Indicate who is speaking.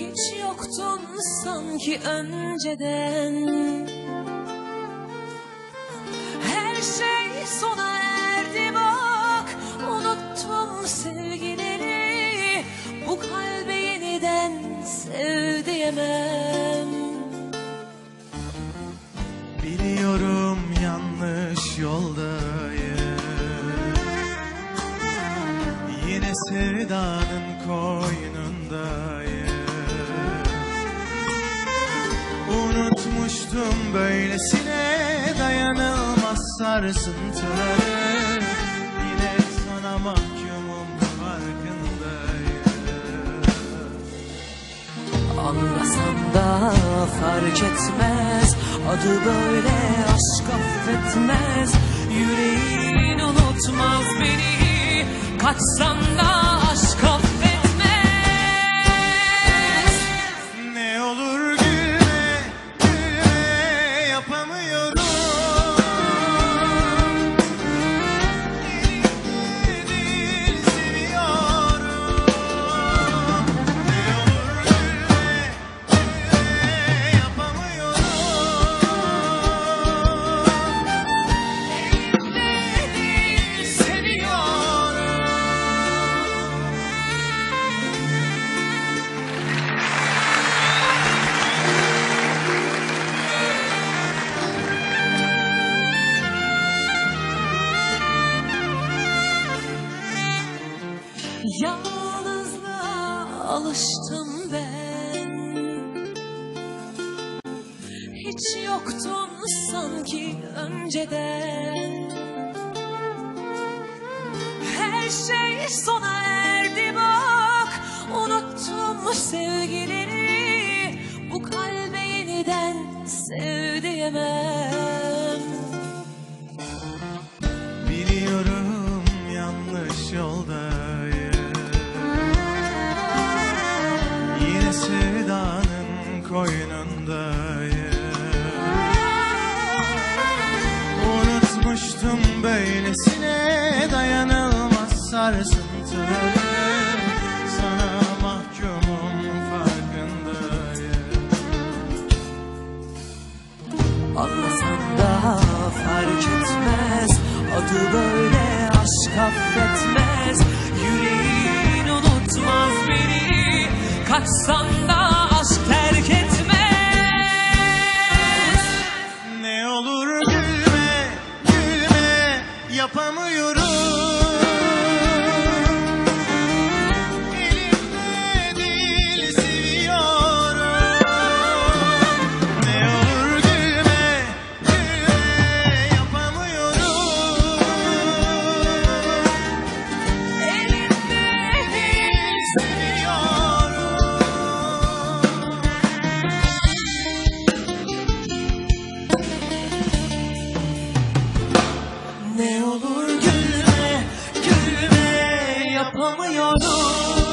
Speaker 1: Hiç yoktun sanki önceden. Her şey sona erdi bak Unuttum sevgileri. Bu kalbe yeniden sev
Speaker 2: Biliyorum yanlış yoldayım. Yine sevdanın koynundayım Unutmuştum böylesine dayanılmaz sarsıntıları Yine sana mahkumum farkındayım.
Speaker 1: Anlasan da fark etmez Adı böyle aşk affetmez. Yüreğin unutmaz beni Kaçsan da Yalnızlığa alıştım ben. Hiç yoktun sanki önceden. Her şey
Speaker 2: koynundayım. Unutmuştum böylesine dayanılmaz sarsıntıları Sana mahkumum farkındayım.
Speaker 1: Anlasan da fark etmez. Adı böyle aşk affetmez. Yüreğin unutmaz beni. Kaçsan
Speaker 2: gülme, gülme yapamıyorum
Speaker 1: amor.